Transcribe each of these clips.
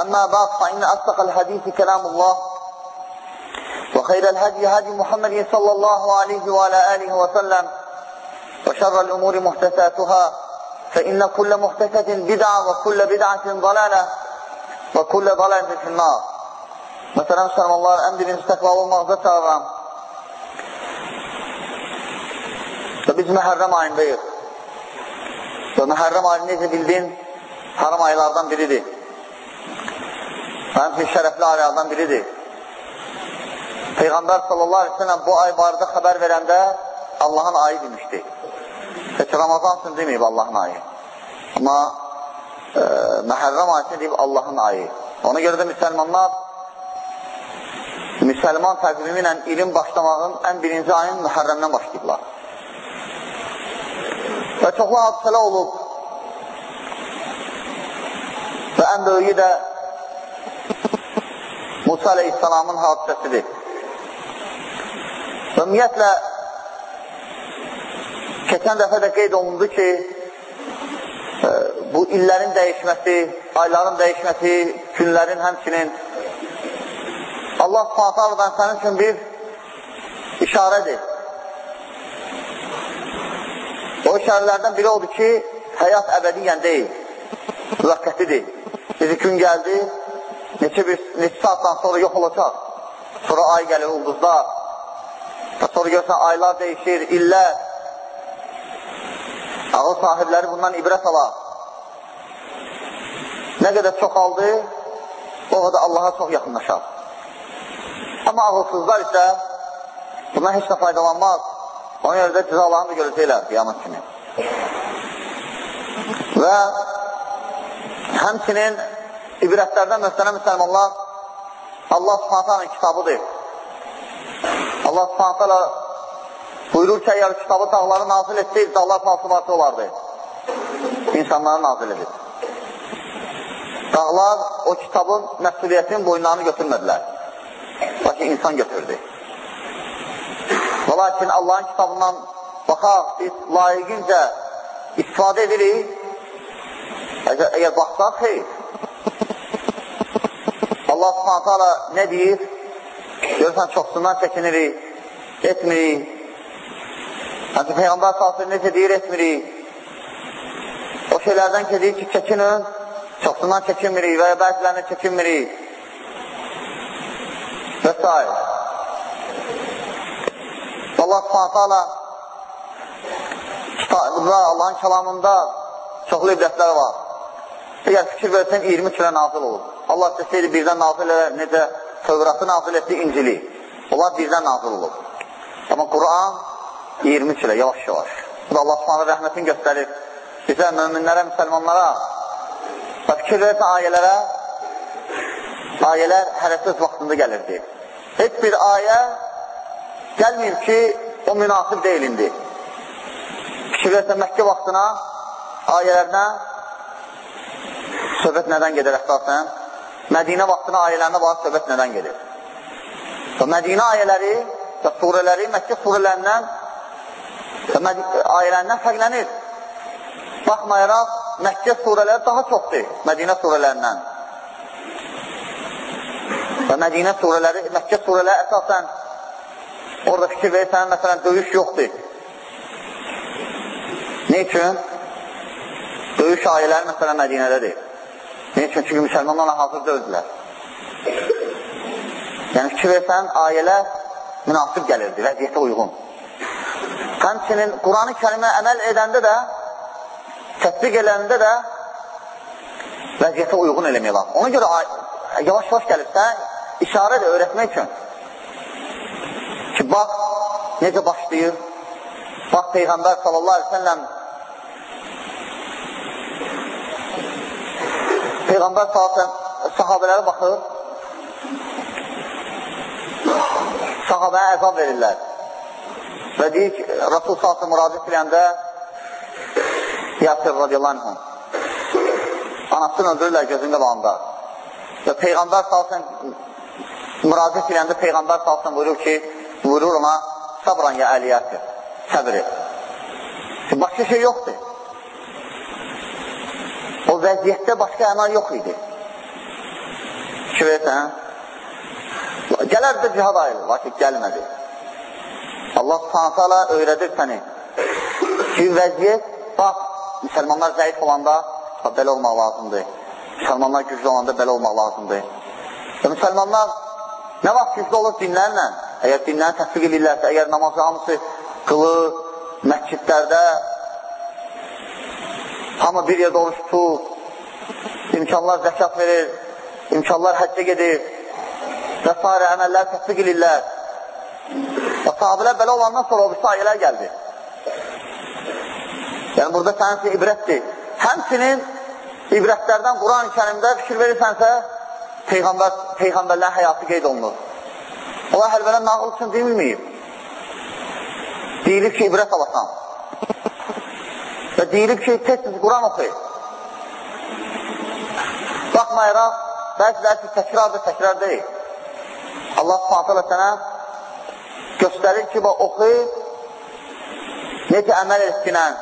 أما بعد فإن أصدق الحديث كلام الله وخير الهدي هدي محمد صلى الله عليه وعلى آله وسلم وشر الأمور محدثاتها فإن كل محدثة بدعة وكل بدعة ضلالة وكل ضلالة في النار مثلا الله ən birinci təqvalı olmaqda çağıran və biz məhərrəm ayındayıq və məhərrəm ayını necə bildin haram aylardan biridir həmçin şərəfli aylardan biridir. Peyğəmbər sallallahu aleyhi ve sellem bu ay barədə xəbər verəndə Allahın ayı demişdi. Heç Ramazan üçün deməyib Allahın ayı. Amma e, məhərrəm ayını deyib Allahın ayı. Ona görə də müsəlmanlar müsəlman təqvimi ilə ilim başlamağın ən birinci ayın mühərrəmdən başlayıblar. Və çoxlu hadisələr olub. Və ən böyüyü də Musa aleyhissalamın hadisəsidir. Və ümumiyyətlə keçən dəfə də qeyd olundu ki, e, bu illərin dəyişməsi, ayların dəyişməsi, günlərin həmçinin Allah subhanətələrdən sənin üçün bir işarədir. O işarələrdən biri odur ki, həyat əbədiyyən deyil, müvəqqətidir. Bizi gün gəldi, neçə, bir, neçə saatdan sonra yox olacaq. Sonra ay gəlir, ulduzlar. Sonra görsən, aylar dəyişir, illər. Ağıl sahibləri bundan ibrət alar. Nə qədər çox aldı, o qədər Allaha çox yaxınlaşar. Amma ağılsızlar isə bundan heç nə faydalanmaz. Ona görə də cəzalarını görəcəklər qiyamət kimi. Və həmçinin ibrətlərdən möhtərəm müsəlmanlar Allah subhanətənin kitabıdır. Allah subhanətələ buyurur ki, əgər kitabı dağları nazil etsəydi, dağlar falsıfatı olardı. İnsanları nazil edir. Dağlar o kitabın məsuliyyətinin boyunlarını götürmədilər. Lakin insan götürdü. Və lakin Allahın kitabından baxaq, biz layiqincə istifadə edirik. Əgər, əgər baxsaq, xeyr. Allah subhanətə ala nə deyir? Görürsən, çoxsundan çəkinirik, etmirik. Həmçə Peyğəmbər salsın necə deyir, etmirik. O şeylərdən ki, deyir ki, çəkinin, çoxsundan çəkinmirik və ya bəzilərini çəkinmirik və s. Allah subhanətə ala kitabında, Allahın kəlamında çoxlu ibrətlər var. Əgər fikir versən 20 kilə nazil olur. Allah istəsəydi birdən nazil edər, necə Tövratı nazil etdi, İncili. Onlar birdən nazil olur. Amma Quran 20 kilə, yavaş-yavaş. Bu da Allah subhanə rəhmətin göstərir bizə, möminlərə, müsəlmanlara və fikir versən ayələrə ayələr hərəsiz vaxtında gəlirdi. Heç bir ayə gəlməyib ki, o münasib deyilindi. Fikir versən Məkkə vaxtına, ayələrinə söhbət nədən gedir əxtarsən? Mədinə vaxtına ayələrinə var, söhbət nədən gedir? Və Mədinə ayələri və surələri Məkkə surələrindən ayələrindən fərqlənir. Baxmayaraq, Məkkə surələri daha çoxdur Mədinə surələrindən. Və Mədinə surələri, Məkkə surələri əsasən orada fikir verirsən, məsələn, döyüş yoxdur. Ne üçün? Döyüş ayələri məsələn Mədinədədir. Çünki müsəlmanlarla hazır dözdülər. Yəni, fikir versən, ayələr münasib gəlirdi, vəziyyətə uyğun. Həmçinin Quran-ı kərimə əməl edəndə də, tətbiq edəndə də vəziyyətə uyğun eləmək lazım. Ona görə yavaş-yavaş gəlirsə, işarə də öyrətmək üçün ki, bax, necə başlayır, bax, Peyğəmbər sallallahu aleyhi ve sellem Peyğəmbər sallallahu sahabələrə baxır, sahabəyə əzab verirlər. Və deyir ki, Rasul sallallahu müraciət edəndə Yasir radiyallahu anh anasını öldürürlər gözün qabağında. Və Peyğəmbər sallallahu müraciət edəndə Peyğəmbər sallallahu buyurur ki, buyurur ona sabran ya əli Yasir, səbr et. Başqa şey yoxdur. Vəziyyətdə başqa əmal yox idi. Fikir versən, gələr də cihad ayılır, lakin gəlmədi. Allah s.ə.v öyrədir səni ki, vəziyyət, bax, müsəlmanlar zəif olanda belə olmaq lazımdır. Müsəlmanlar güclü olanda belə olmaq lazımdır. Və müsəlmanlar nə vaxt güclü olur dinlərlə? Əgər dinləri təsdiq edirlərsə, əgər namazı hamısı qılır, məscidlərdə Hamı bir yerdə oruç tutur, imkanlar zəkat verir, imkanlar həccə gedir və s. əməllər təsdiq edirlər. Və sahabələr belə olandan sonra o bir sayələr gəldi. Yəni, burada sənin üçün ibrətdir. Həmçinin ibrətlərdən Quran-ı kərimdə fikir verirsənsə, Peyğəmbər, Peyğəmbərlərin həyatı qeyd olunur. Allah həlbələ nağıl üçün deyilməyib. Deyilir ki, ibrət alasan. Və deyilib ki, tez-tez Quran oxuyur. Baxmayaraq, bəziləri təkrardır, təkrar deyil. Allah s.ə.v sənə göstərir ki, bax, oxuyur, necə əməl etsinən,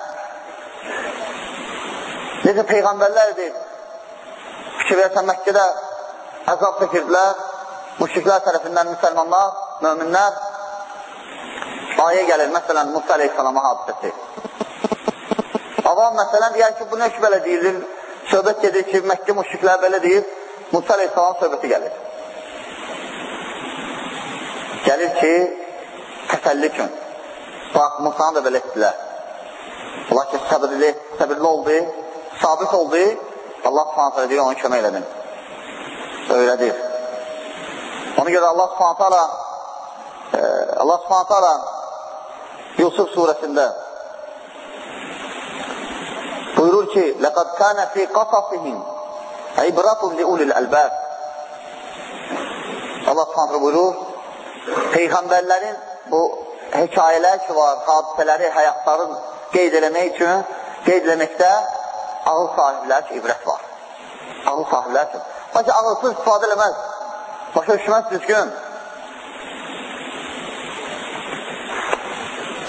necə Peyğəmbərlərdir. Fikir versən, Məkkədə əzab çəkirdilər, müşriklər tərəfindən müsəlmanlar, möminlər, ayə gəlir, məsələn, Musa aleyhissalama hadisəsi. Avam məsələn deyər ki, bu nə ki, belə deyilir, söhbət gedir ki, Məkkə müşriklər belə deyir, Musa aleyhissalam söhbəti gəlir. Gəlir ki, təsəlli üçün. Bax, Musanı da belə etdilər. Ki, səbirli, səbirli oldu, sabit oldu, Allah subhanətlə deyir, onu kömək elədin. Öyrədir. Ona görə Allah subhanətlə e, Allah subhanətlə Yusuf surəsində buyurur ki, لَقَدْ كَانَ فِي قَصَصِهِمْ عِبْرَةٌ لِعُلِ الْأَلْبَابِ Allah Tanrı buyurur, Peyğəmbərlərin bu hekayələr ki var, hadisələri, həyatların qeyd eləmək üçün, qeyd eləməkdə ağıl sahiblər ki, ibrət var. Ağıl sahiblər ki. Lakin ağılsız istifadə eləməz. Başa düşməz düzgün.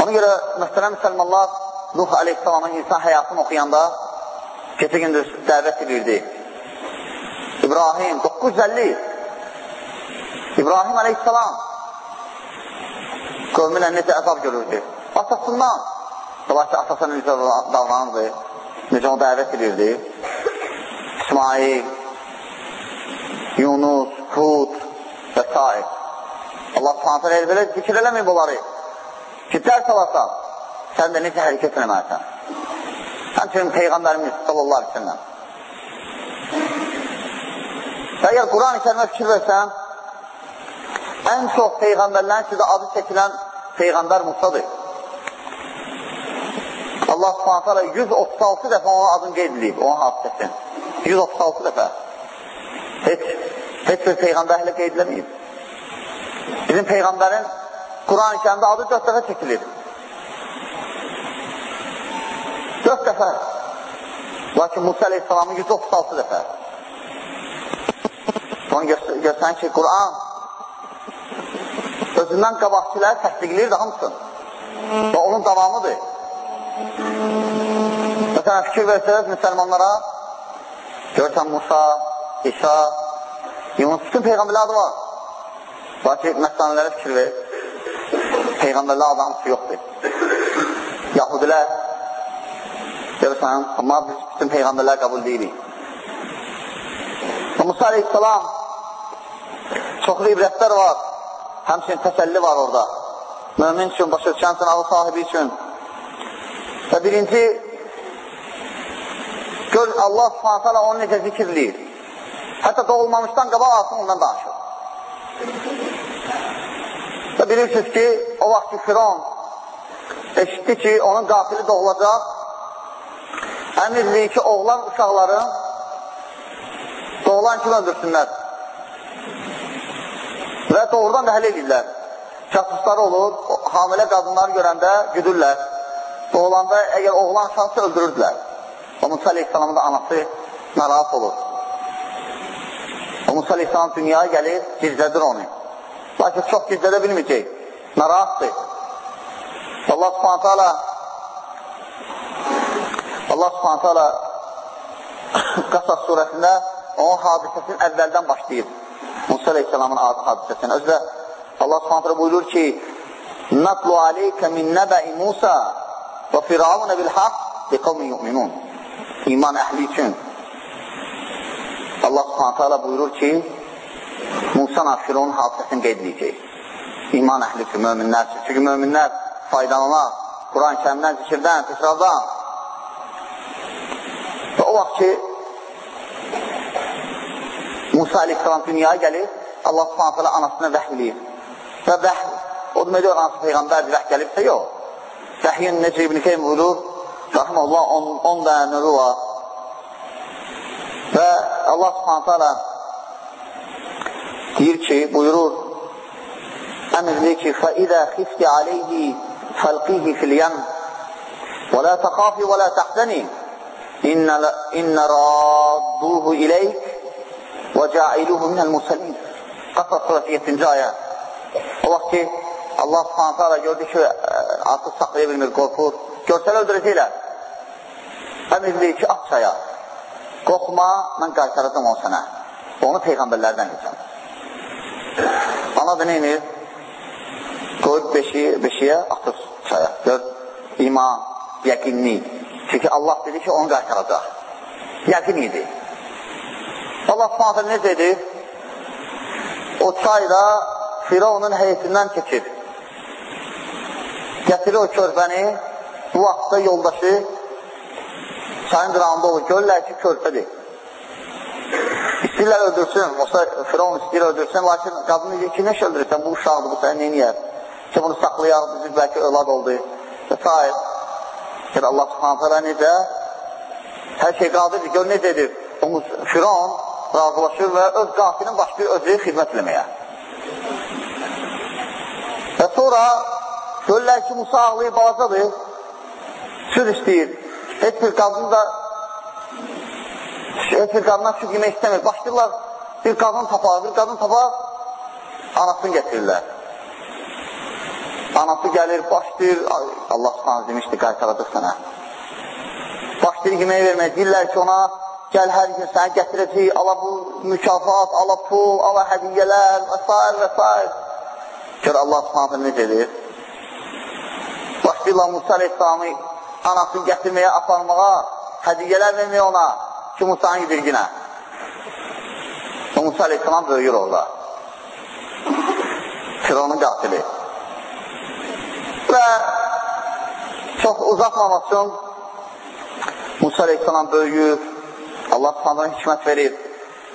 Ona görə, mühtərəm müsəlmanlar, Nuh aleyhissalamın insan həyatını oxuyanda keçə gündüz dəvət edirdi. İbrahim 950 İbrahim aleyhissalam qövmünə necə əzab görürdü. Atasından Dolayısıyla atasına necə davranırdı, necə onu dəvət edirdi. İsmail, Yunus, Hud və s. Allah s.ə. belə zikr eləməyib onları. Ki, dərs alasan, sən də necə hərəkət eləməlisən. Həmçinin Peyğəmbərimiz sallallahu aleyhi ve sellem. Və əgər Quran-ı kərimə fikir versən, ən çox Peyğəmbərlərin sizə adı çəkilən Peyğəmbər Musadır. Allah subhanətə 136 dəfə onun adını qeyd edib, onun hadisəsin. 136 dəfə. Heç, heç bir Peyğəmbərlə qeyd edilməyib. Bizim Peyğəmbərin Quran-ı kərimdə adı 4 dəfə çəkilir. Dörd dəfə. Lakin Musa aleyhissalamın 136 dəfə. Onu göstərən ki, Quran özündən qabaqçıları təsdiqləyir hamısın. Və onun davamıdır. Məsələn, fikir versəniz müsəlmanlara, görsən Musa, İsa, Yunus, bütün peyğəmbərlər var. Lakin məsələlərə fikir ver. Peyğəmbərlər adı hamısı yoxdur. Yahudilər Görürsən, amma biz bütün peyğəmbərlər qəbul deyirik. Musa aleyhissalam çoxlu ibrətlər var, həmçinin təsəlli var orada. Mömin üçün, başa düşən sınağı sahibi üçün. Və birinci, gör Allah subhanətələ onu necə zikirləyir. Hətta doğulmamışdan qabaq artıq ondan danışır. Və bilirsiniz ki, o vaxt ki, Firon eşitdi ki, onun qatili doğulacaq, əmirliyi ki, oğlan uşaqların doğulan kimi öldürsünlər. Və doğrudan da həll edirlər. Casusları olur, hamilə qadınları görəndə güdürlər. Doğulanda əgər oğlan uşaqsa öldürürdülər. O Musa Aleyhisselamın da anası narahat olur. O Musa Aleyhisselam dünyaya gəlir, gizlədir onu. Lakin çox gizlədə bilməyəcək. Narahatdır. Allah subhanətə alə Allah subhanətə alə Qasas surəsində onun hadisəsinin əvvəldən başlayıb. Musa Aleyhisselamın hadisəsini. Özdə Allah subhanətə buyurur ki, Natlu aleykə min nəbə'i Musa və firavunə bil haqq li qavmin yu'minun. İman əhli üçün. Allah subhanətə alə buyurur ki, Musa Firavun hadisəsini qeyd edəcək. İman əhli üçün, möminlər üçün. Çünki möminlər faydalanar Quran-ı kərimdən, zikirdən, təkrardan. Vaxt ki, Musa aleyhissalam dünyaya gəlir, Allah subhanətələ anasına vəh eləyir. Və vəh, o demək deyir, anası Peyğəmbərdir, vəh gəlibsə, yox. Vəhyin necə İbn-i Qeym buyurur, Rəhməllah, 10 dənə növü var. Və Allah subhanətələ deyir ki, buyurur, əmrdir ki, فَإِذَا خِفْتِ عَلَيْهِ فَالْقِهِ فِي الْيَمْ وَلَا تَخَافِ وَلَا تَحْزَنِ İnnə radduhu iləyk və cailuhu minəl mursəlin. Qasas surəsi 7-ci ayə. O vaxt ki, Allah subhanətə ala gördü ki, e, artıq saxlaya bilmir, qorxur. Görsəl öldürəcəklər. Əmr verir ki, at çaya. Qorxma, mən qaytaracam onu sənə. Onu peyğəmbərlərdən edəcəm. Ana da neynir? Qoyub beşiyə, beşiyə atır çaya. Gör, iman, yəqinlik. Çünki Allah dedi ki, onu qaytaracaq. Yəqin idi. Allah subhanətə necə edir? O çayda Firavunun heyetindən keçir. Gətirir o körpəni, bu vaxtda yoldaşı çayın qırağında olur. Görürlər ki, körpədir. İstəyirlər öldürsün, olsa Firavun istəyir öldürsün, lakin qadın deyir ki, nəş öldürürsən, bu uşaqdır, bu səni neyniyər? Ki, bunu saxlayaq, bizim bəlkə övlad oldu və s. Ki, Allah subhanətələ necə? Hər şey qadirdir, gör necə edir? Onu Firavun razılaşır və öz qatilin başlayır özü xidmət eləməyə. Və sonra görürlər ki, Musa ağlayıb balacadır, süd istəyir. Heç bir qadın da heç bir qadına süd yemək istəmir. Başlayırlar, bir qadın tapar, bir qadın tapar, anasını getirirlər. Anası gəlir, başlayır, Allah subhanə demişdi, qaytaracaq sənə. Başlayır yemək vermək, deyirlər ki, ona gəl hər gün sənə gətirəcək, ala bu mükafat, ala pul, ala hədiyyələr və s. və s. Gör Allah subhanətə necə edir? Başlayırlar Musa aleyhisselamı anasını gətirməyə, aparmağa, hədiyyələr verməyə ona ki, Musa'nın yedirginə. O Musa aleyhisselam böyüyür orada. Fironun qatili. Və çox uzatmamaq üçün Musa aleyhisselam böyüyür, Allah subhanədən hikmət verir,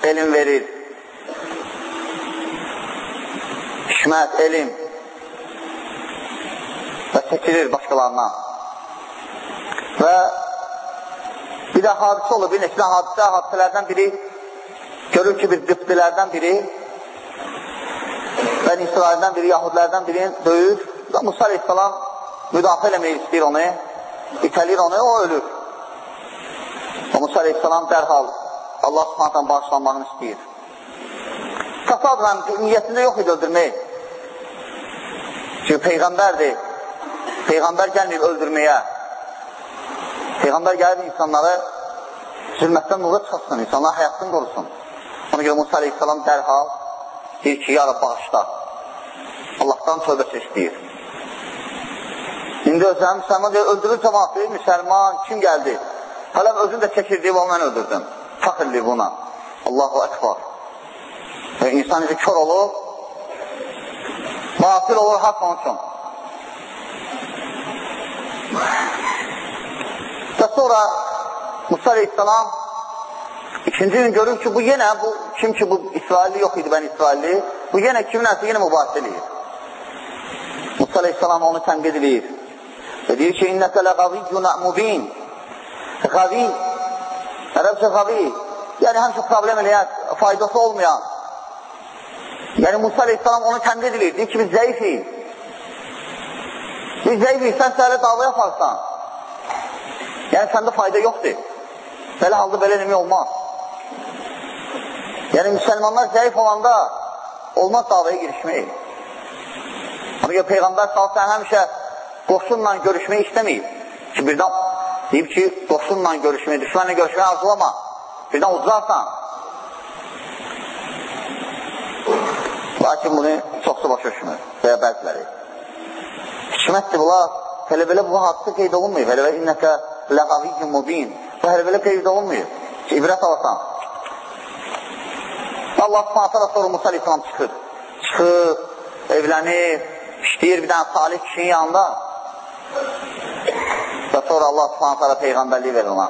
elm verir. Hikmət, elm və seçilir başqalarından. Və bir də hadisə olur, bir neçə hadisə, hadisələrdən biri görür ki, bir qıbdilərdən biri və İsraildən biri, Yahudilərdən biri döyür Musa aleyhissalam müdafiə eləmək istəyir onu, itəlir onu, o ölür. Və Musa aleyhissalam dərhal Allah subhanətən bağışlanmağını istəyir. Təsadürən niyyətində yox idi öldürmək. Çünki Peyğəmbərdir. Peyğəmbər gəlməyib öldürməyə. Peyğəmbər gəlir insanları zülmətdən nura çıxasın, insanlar həyatını qorusun. Ona görə Musa aleyhissalam dərhal deyir ki, ya Rab bağışla. Allahdan tövbəsi istəyir. İndi özəm, müsəlman deyir, öldürür cəmatı, müsəlman, kim gəldi? Hələm özün də çəkirdiyi və mən öldürdüm. Fəxirli buna. Allahu əkbar. Və insan necə kör olur, Batil olur haqq onun üçün. Və sonra Musa aleyhissalam ikinci gün görür ki, bu yenə, bu, kim ki bu İsrailli yox idi, ben İsrailli, bu yenə kiminəsə yenə mübahisə edir. Musa aleyhissalam onu tənqid edir. Deyir ki, innəkə ləqaviyyun mubin. Qavi, ərəbcə qavi, yəni həmçə problem eləyən, faydası olmayan. Yəni Musa aleyhissalam onu tənqid edir, deyir ki, biz zəifik. Biz zəifik, sən səhələ dava yaparsan. Yəni səndə fayda yoxdur. Belə halda belə demək olmaz. Yəni müsəlmanlar zəif olanda olmaz davaya girişmək. Ona görə Peyğəmbər salsan həmişə qoşunla görüşmək istəməyib. Ki, birdən deyib ki, qoşunla görüşmək, düşmənlə görüşmək arzulama. Birdən ucuzarsan. Lakin bunu çoxsu başa düşmür və ya bəziləri. Hikmətdir, bunlar hələ belə bu hadisə qeyd olunmayıb. Hələ belə innəkə ləqaviyyün mubin. Bu hələ belə qeyd olunmayıb. Ki, ibrət alasan. Allah subhanətə sonra Musa aleyhissalam çıxır. Çıxır, evlənir, işləyir bir dənə salih kişinin yanında. Və sonra Allah subhanətə peyğəmbərliyi verir ona.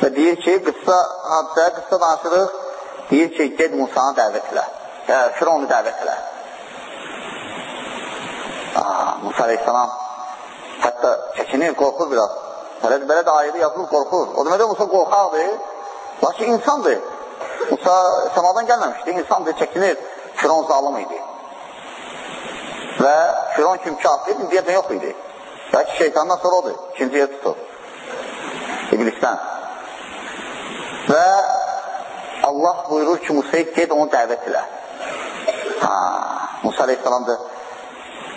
Və deyir ki, qıssa, hadisə, qıssa danışırıq, deyir ki, ged Musanı dəvət elə. Hə, Fironu dəvət elə. Aa, Musa aleyhissalam hətta çəkinir, qorxur biraz. Hələ belə də ayədə yazılır, qorxur. O demək də Musa qorxaqdır, lakin insandır. Musa səmadan gəlməmişdi, insandır, çəkinir. Firon zalım idi. Və Firon kim kafir, indiyyətən yox idi. Bəlkə şeytandan sonra odur, ikinci yer tutur. İblisdən. Və Allah buyurur ki, Musa'yı ged onu dəvət elə. Ha, Musa aleyhissalam da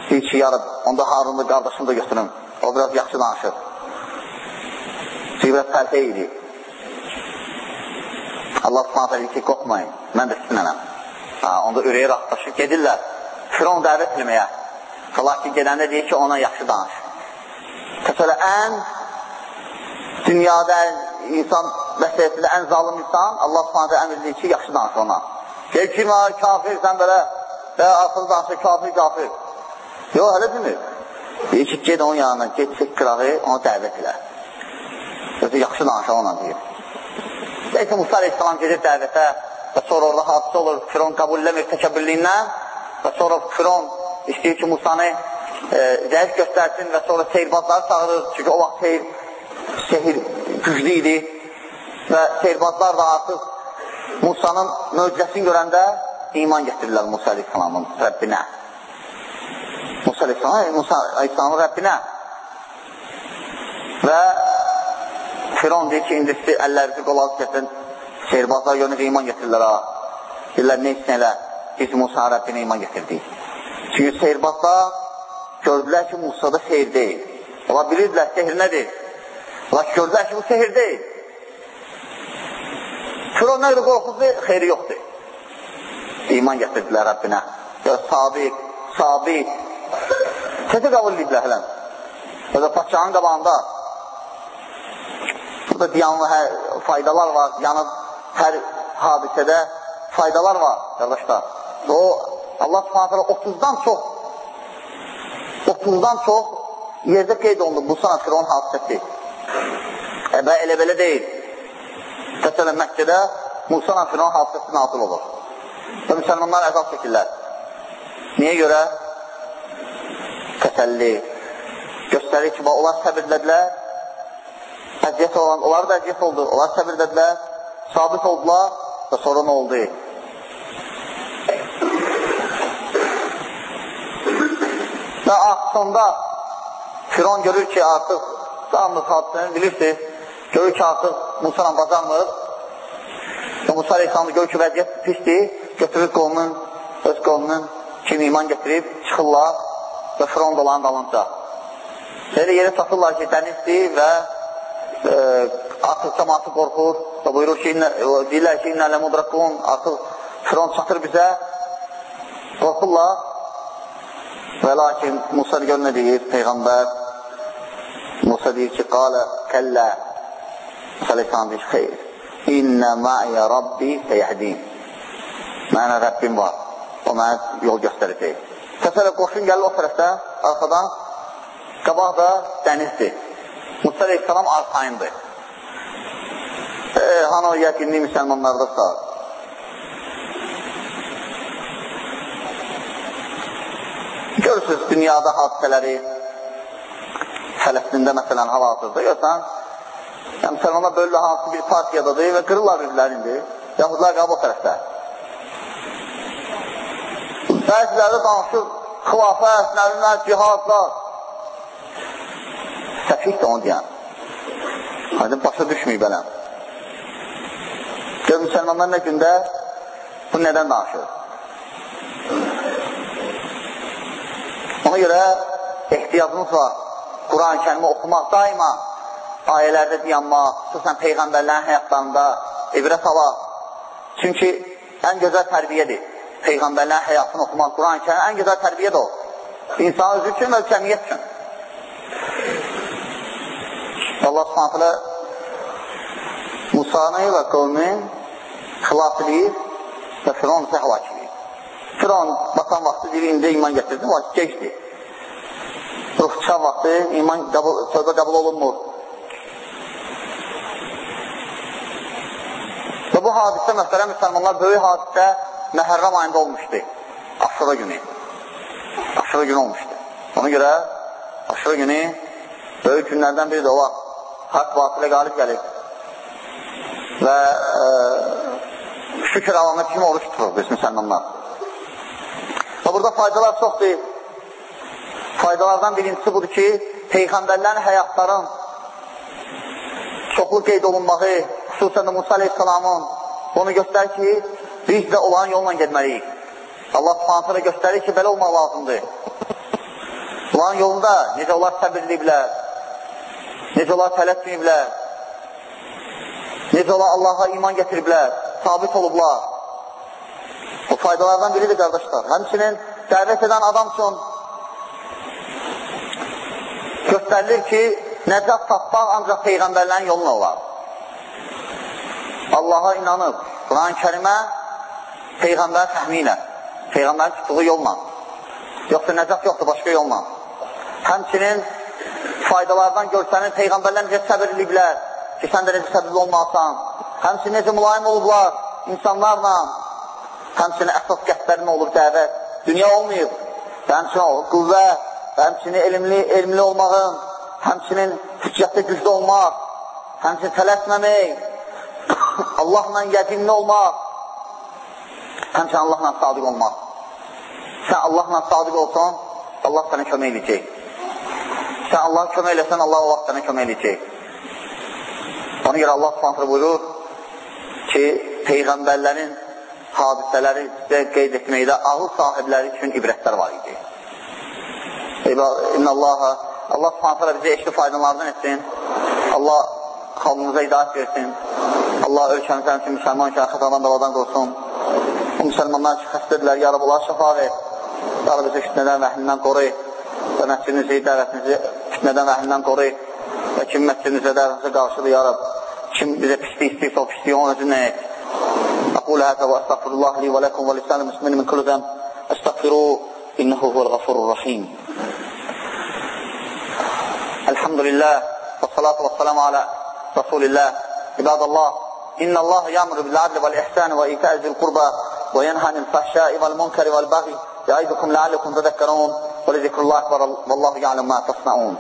deyir ki, yarab, onda Harun'da qardaşını da götürün. O biraz yaxşı danışır. Çünki biraz fərqə idi. Allah deyir ki, qorxmayın, mən də sizinlənəm. Ha, onda ürəyə rastlaşır, gedirlər. Firon dəvət etməyə. Lakin gedəndə deyir ki, ona yaxşı danış. Təsələ, ən dünyada insan vəsiyyətində ən zalim insan Allah subhanətə əmr edir ki, yaxşı danış ona. Gel kim var, kafir, sən belə və axırı danışır, kafir, kafir. Yox, hələ demir. Deyir ki, ged onun yanına, ged çək qırağı, ona dəvət elə. Özü yaxşı danışa ona deyir. Neyse Musa Aleyhisselam gedir dəvətə və sonra orada hadisə olur, Firon qəbul eləmir təkəbürlüyündən və sonra Firon istəyir ki, Musanı e, zəif göstərsin və sonra seyirbazları çağırır. Çünki o vaxt seyir, sehir güclü idi və seyirbazlar da artıq Musanın möcüzəsini görəndə iman getirirlər Musa Aleyhisselamın Rəbbinə. Musa Aleyhisselam, Musa Aleyhisselamın Rəbbinə. Və Firon deyir ki, indi sizi əllərinizi qolaq gətirin, seyirbazlar görünür iman getirirlər ha. Deyirlər, nə etsin elə, biz Musa Rəbbinə iman getirdik. Çünki seyirbazlar gördülər ki, Musada seyir deyil. Ola bilirdilər, sehir nədir? Ola gördülər ki, bu sehir deyil. Firon nə qədər qorxuzdur, xeyri yoxdur. İman gətirdilər Rəbbinə. Ya, sabiq, sabiq. Kəsə qəbul ediblər hələn. Ya da patşahın qabağında. Burada ziyanlı hər, faydalar var, yanıb hər hadisədə faydalar var, qardaşlar. O, Allah subhanətələ 30-dan çox 30-dan çox yerdə qeyd olundu bu sana Firon hadisəsi. Əbə elə belə deyil. Məsələn, Məkkədə Musa ilə Firon hadisəsi nazil olur. Və müsəlmanlar əzab çəkirlər. Niyə görə? Təsəlli. Göstərir ki, onlar səbirlədilər. Əziyyət olan, onlar da əziyyət oldu. Onlar səbirlədilər, sabit oldular və sonra nə oldu? Və sonda Firon görür ki, artıq damlıq hadisəni bilirsiniz, görür ki, artıq Musa ilə bacarmır. Və Musa Aleyhisselamı görür ki, vəziyyət pisdir, götürür qolunun, öz qolunun kimi iman getirib, çıxırlar və Firon dolanın dalınca. Belə yerə satırlar ki, dənizdir və e, artıq cəmatı qorxur və buyurur ki, deyirlər ki, innələ mudrakun, artıq Firon çatır bizə, qorxurlar Və lakin Musa gör nə deyir Peyğəmbər? Musa deyir ki, qalə kəllə. Musa aleyhissalam deyir, xeyr. İnnə mə'yə Rabbi səyəhdin. Mənə Rəbbim var. O mənə yol göstərəcək. Təsələ qoşun gəlir o tərəfdə, arxadan, qabaq da dənizdir. Musa aleyhissalam arxayındır. E, hanı o yəqinli müsəlmanlardırsa, görürsünüz dünyada hadisələri, Fələstində məsələn hal-hazırda görsən, yəni, müsəlmanlar bölülü hansı bir partiyadadır və qırırlar bir-birlərindir, yahudlar qabı o tərəfdə. Bəziləri danışır, xilafət, nəvimlər, cihadlar. Səfihdir onu deyən. Hadi başa düşməyib bələm. Gör, müsəlmanlar nə gündə bu nədən danışır? Ona görə ehtiyacımız var. Quran-ı kərimi oxumaq daima ayələrdə dayanmaq, xüsusən Peyğəmbərlərin həyatlarında ibrət alaq. Çünki ən gözəl tərbiyədir. Peyğəmbərlərin həyatını oxumaq, Quran-ı kərim ən gözəl tərbiyədir o. İnsan özü üçün və cəmiyyət üçün. Allah subhanətlə Musanı və qövmin xilaf edir və Firon isə həlak edir. Firon batan vaxtı deyir, indi iman gətirdim, o gecdir. Ruhça vaxtı iman qəbul, tövbə qəbul olunmur. Və bu hadisə, məsələ müsəlmanlar, böyük hadisə Məhərram ayında olmuşdu. Aşıra günü. Aşıra günü olmuşdu. Ona görə aşıra günü böyük günlərdən biridir o vaxt. Haqq vasilə qalib gəlir. Və e, şükür alamət kimi oruç tuturuq biz müsəlmanlar. Və burada faydalar çoxdur. Faydalardan birincisi budur ki, Peyğəmbərlərin həyatların çoxlu qeyd olunmağı, xüsusən də Musa aleyhissalamın onu göstərir ki, biz də olan yolla gedməliyik. Allah subhanətə göstərir ki, belə olmaq lazımdır. Olan yolunda necə onlar səbirliyiblər, necə onlar tələsməyiblər, necə onlar Allaha iman getiriblər, sabit olublar. Bu faydalardan biridir, qardaşlar. Həmçinin dəvət edən adam üçün göstərilir ki, nəcət tapmaq ancaq Peyğəmbərlərin yoluna olar. Allaha inanıb, Quran-ı kərimə Peyğəmbər fəhmi ilə, Peyğəmbərin tutduğu yolla. Yoxsa nəcət yoxdur, başqa yolla. Həmçinin faydalardan görsənir, Peyğəmbərlər necə səbir ediblər ki, sən də necə səbirli olmalısan. Həmçinin necə mülayim olublar insanlarla. Həmçinin əsas qəsbərin olur dəvət. Dünya olmayıb. Həmçinin olur qüvvə, həmçinin elmli, elmli olmağın, həmçinin hüccətdə güclü olmaq, həmçinin tələsməmək, Allahla yəqinli olmaq, həmçə Allahla sadiq olmaq. Sən Allahla sadiq olsan, Allah sənə kömək edəcək. Sən Allah kömək eləsən, Allah o vaxt sənə kömək edəcək. Ona görə Allah subhanətlə buyurur ki, Peyğəmbərlərin hadisələri qeyd etməkdə ağıl sahibləri üçün ibrətlər var idi. İnna Allaha Allah subhanətlə bizə eşli faydalardan etsin. Allah xalqımıza hidayət versin. Allah ölkəmizdən üçün müsəlman ki, xətadan davadan qorusun. O müsəlmanlar ki, xəstədirlər, ya Rab, onlar şəfa ver. Ya Rab, bizi fitnədən və əhlindən qoruy. Və məscidinizi, dəvətinizi fitnədən və əhlindən qoruy. Və kim məscidinizə dəvətinizə qarşıdır, ya Rab, kim bizə pislik istəyirsə, o pisliyi onun özünə et. أقول هذا وأستغفر الله لي ولكم ولسان المسلمين من كل ذنب استغفروه إنه هو الغفور الرحيم الحمد لله والصلاة والسلام على رسول الله. عباد الله إن الله يأمر بالعدل والإحسان وإيتاء ذي القربى وينهى عن الفحشاء والمنكر والبغي يعظكم لعلكم تذكرون. ولذكر الله أكبر والله يعلم ما تصنعون.